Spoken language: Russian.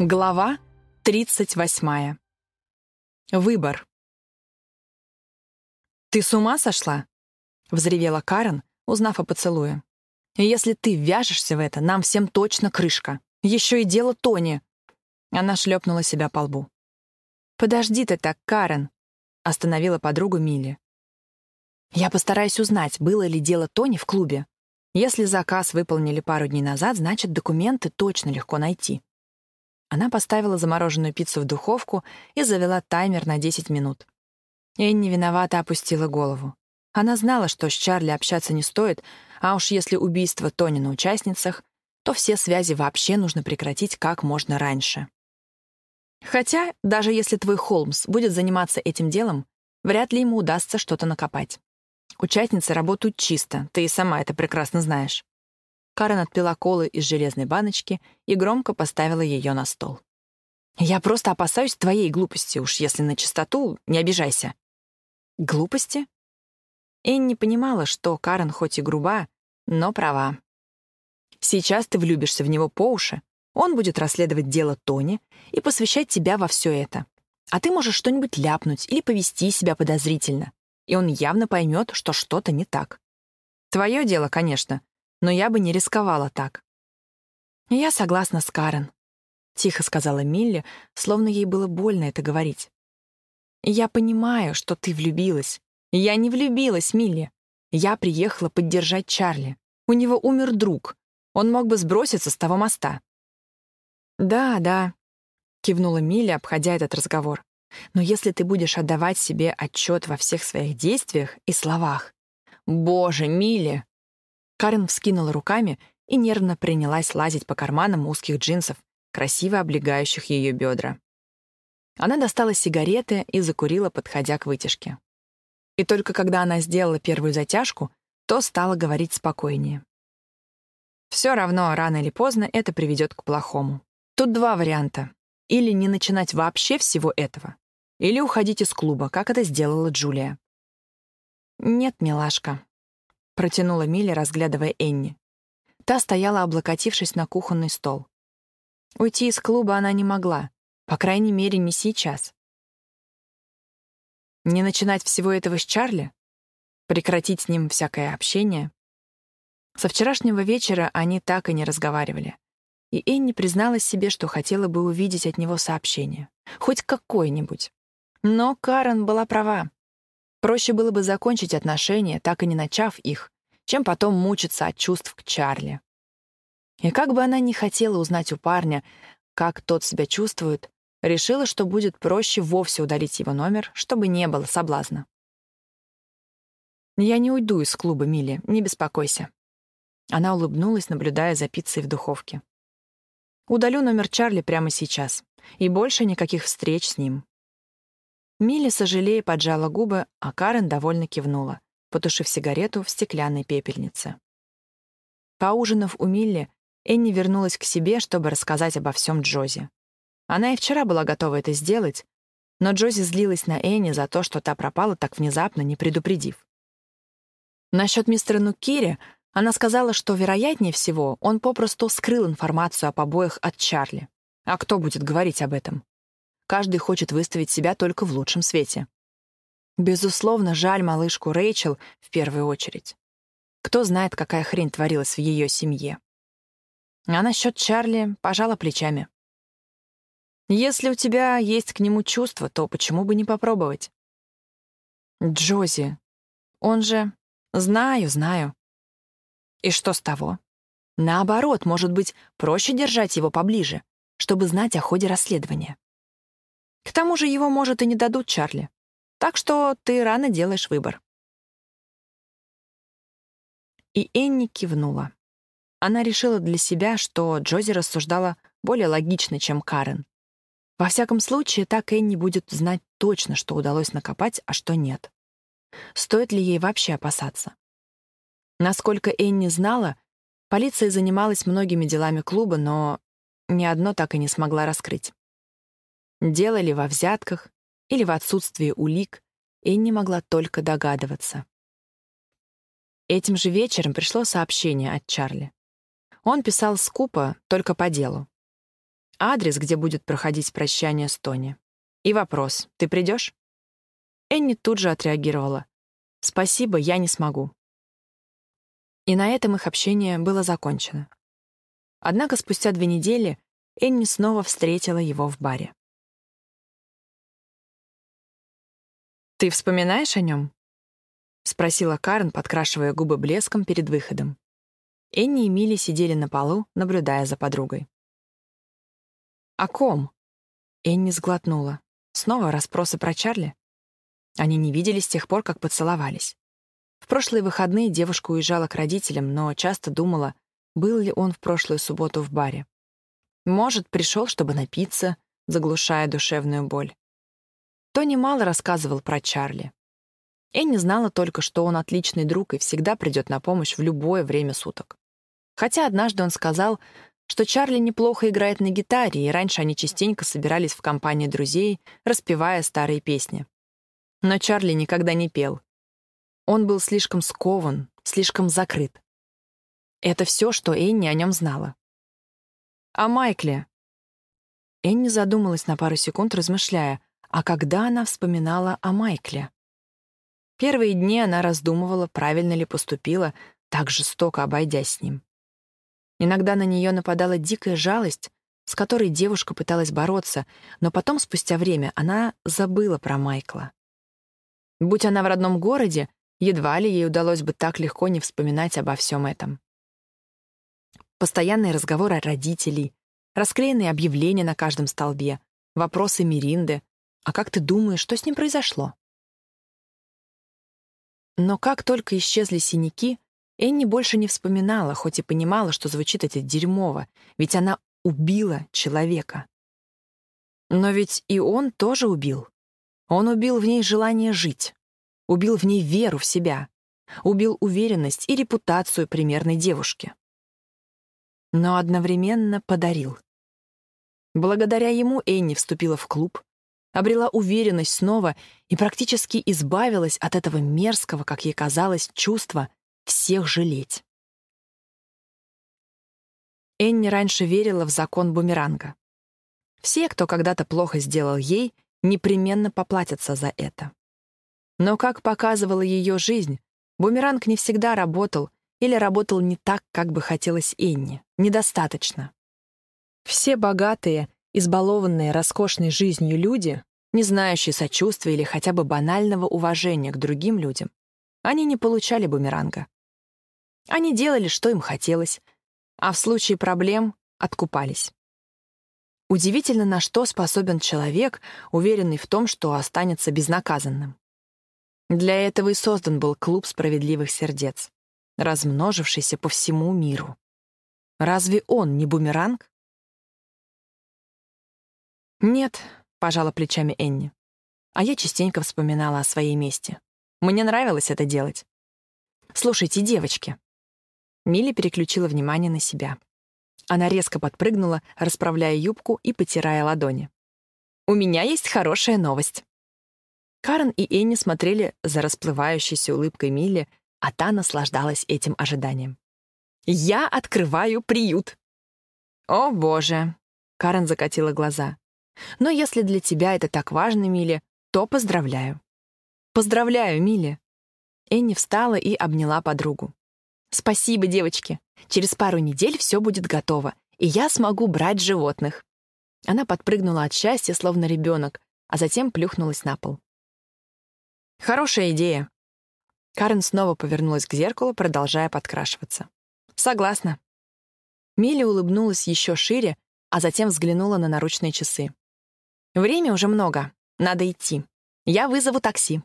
Глава 38. Выбор. «Ты с ума сошла?» — взревела Карен, узнав о поцелуе. «Если ты вяжешься в это, нам всем точно крышка. Еще и дело Тони!» Она шлепнула себя по лбу. «Подожди ты так, Карен!» — остановила подругу Милли. «Я постараюсь узнать, было ли дело Тони в клубе. Если заказ выполнили пару дней назад, значит, документы точно легко найти. Она поставила замороженную пиццу в духовку и завела таймер на 10 минут. Энни виновато опустила голову. Она знала, что с Чарли общаться не стоит, а уж если убийство Тони на участницах, то все связи вообще нужно прекратить как можно раньше. Хотя, даже если твой Холмс будет заниматься этим делом, вряд ли ему удастся что-то накопать. Участницы работают чисто, ты и сама это прекрасно знаешь. Карен отпила колы из железной баночки и громко поставила ее на стол. «Я просто опасаюсь твоей глупости, уж если на чистоту, не обижайся». «Глупости?» Энни понимала, что Карен хоть и груба, но права. Сейчас ты влюбишься в него по уши, он будет расследовать дело Тони и посвящать тебя во все это. А ты можешь что-нибудь ляпнуть или повести себя подозрительно, и он явно поймет, что что-то не так. Твое дело, конечно, но я бы не рисковала так. «Я согласна с Карен», — тихо сказала Милли, словно ей было больно это говорить. «Я понимаю, что ты влюбилась. Я не влюбилась, Милли. Я приехала поддержать Чарли. У него умер друг. Он мог бы сброситься с того моста». «Да, да», — кивнула Милли, обходя этот разговор. «Но если ты будешь отдавать себе отчет во всех своих действиях и словах...» «Боже, Милли!» Карен вскинула руками и нервно принялась лазить по карманам узких джинсов, красиво облегающих ее бедра. Она достала сигареты и закурила, подходя к вытяжке. И только когда она сделала первую затяжку, то стала говорить спокойнее. Все равно, рано или поздно, это приведет к плохому. Тут два варианта. Или не начинать вообще всего этого, или уходить из клуба, как это сделала Джулия. «Нет, милашка», — протянула Милли, разглядывая Энни. Та стояла, облокотившись на кухонный стол. Уйти из клуба она не могла, по крайней мере, не сейчас. Не начинать всего этого с Чарли? Прекратить с ним всякое общение? Со вчерашнего вечера они так и не разговаривали. И Энни призналась себе, что хотела бы увидеть от него сообщение. Хоть какое-нибудь. Но Карен была права. Проще было бы закончить отношения, так и не начав их, чем потом мучиться от чувств к Чарли. И как бы она ни хотела узнать у парня, как тот себя чувствует, решила, что будет проще вовсе удалить его номер, чтобы не было соблазна. «Я не уйду из клуба, Милли, не беспокойся». Она улыбнулась, наблюдая за пиццей в духовке. «Удалю номер Чарли прямо сейчас, и больше никаких встреч с ним. Милли, сожалея, поджала губы, а Карен довольно кивнула, потушив сигарету в стеклянной пепельнице. Поужинав у Милли, Энни вернулась к себе, чтобы рассказать обо всем Джози. Она и вчера была готова это сделать, но Джози злилась на Энни за то, что та пропала так внезапно, не предупредив. Насчет мистера Нукири она сказала, что, вероятнее всего, он попросту скрыл информацию о побоях от Чарли. А кто будет говорить об этом? Каждый хочет выставить себя только в лучшем свете. Безусловно, жаль малышку Рэйчел в первую очередь. Кто знает, какая хрень творилась в ее семье. А насчет Чарли пожала плечами. Если у тебя есть к нему чувства, то почему бы не попробовать? Джози. Он же... Знаю, знаю. И что с того? Наоборот, может быть, проще держать его поближе, чтобы знать о ходе расследования. К тому же его, может, и не дадут Чарли. Так что ты рано делаешь выбор. И Энни кивнула. Она решила для себя, что Джози рассуждала более логично, чем Карен. Во всяком случае, так Энни будет знать точно, что удалось накопать, а что нет. Стоит ли ей вообще опасаться? Насколько Энни знала, полиция занималась многими делами клуба, но ни одно так и не смогла раскрыть. Дело ли во взятках или в отсутствии улик, Энни могла только догадываться. Этим же вечером пришло сообщение от Чарли. Он писал скупо, только по делу. адрес, где будет проходить прощание с Тони. И вопрос «Ты придешь?» Энни тут же отреагировала. «Спасибо, я не смогу». И на этом их общение было закончено. Однако спустя две недели Энни снова встретила его в баре. «Ты вспоминаешь о нем?» — спросила Карен, подкрашивая губы блеском перед выходом. Энни и Милли сидели на полу, наблюдая за подругой. «О ком?» Энни сглотнула. Снова расспросы про Чарли? Они не виделись с тех пор, как поцеловались. В прошлые выходные девушка уезжала к родителям, но часто думала, был ли он в прошлую субботу в баре. Может, пришел, чтобы напиться, заглушая душевную боль. Тони мало рассказывал про Чарли. Энни знала только, что он отличный друг и всегда придет на помощь в любое время суток. Хотя однажды он сказал, что Чарли неплохо играет на гитаре, и раньше они частенько собирались в компании друзей, распевая старые песни. Но Чарли никогда не пел. Он был слишком скован, слишком закрыт. Это все, что Энни о нем знала. «О Майкле». Энни задумалась на пару секунд, размышляя, а когда она вспоминала о Майкле? Первые дни она раздумывала, правильно ли поступила, так жестоко обойдясь с ним. Иногда на нее нападала дикая жалость, с которой девушка пыталась бороться, но потом, спустя время, она забыла про Майкла. Будь она в родном городе, едва ли ей удалось бы так легко не вспоминать обо всем этом. Постоянные разговоры родителей, расклеенные объявления на каждом столбе, вопросы Миринды. «А как ты думаешь, что с ним произошло?» Но как только исчезли синяки, Энни больше не вспоминала, хоть и понимала, что звучит это дерьмово, ведь она убила человека. Но ведь и он тоже убил. Он убил в ней желание жить, убил в ней веру в себя, убил уверенность и репутацию примерной девушки. Но одновременно подарил. Благодаря ему Энни вступила в клуб, обрела уверенность снова и практически избавилась от этого мерзкого, как ей казалось, чувства всех жалеть. Энни раньше верила в закон бумеранга. Все, кто когда-то плохо сделал ей, непременно поплатятся за это. Но, как показывала ее жизнь, бумеранг не всегда работал или работал не так, как бы хотелось Энни, недостаточно. Все богатые, избалованные роскошной жизнью люди, не знающие сочувствия или хотя бы банального уважения к другим людям, они не получали бумеранга. Они делали, что им хотелось, а в случае проблем откупались. Удивительно, на что способен человек, уверенный в том, что останется безнаказанным. Для этого и создан был клуб справедливых сердец, размножившийся по всему миру. Разве он не бумеранг? «Нет», — пожала плечами Энни. А я частенько вспоминала о своей мести. Мне нравилось это делать. «Слушайте, девочки». Милли переключила внимание на себя. Она резко подпрыгнула, расправляя юбку и потирая ладони. «У меня есть хорошая новость». Карен и Энни смотрели за расплывающейся улыбкой Милли, а та наслаждалась этим ожиданием. «Я открываю приют!» «О, боже!» — Карен закатила глаза. «Но если для тебя это так важно, Милли, то поздравляю». «Поздравляю, Милли!» Энни встала и обняла подругу. «Спасибо, девочки. Через пару недель все будет готово, и я смогу брать животных». Она подпрыгнула от счастья, словно ребенок, а затем плюхнулась на пол. «Хорошая идея». Карен снова повернулась к зеркалу, продолжая подкрашиваться. «Согласна». Милли улыбнулась еще шире, а затем взглянула на наручные часы. «Время уже много. Надо идти. Я вызову такси».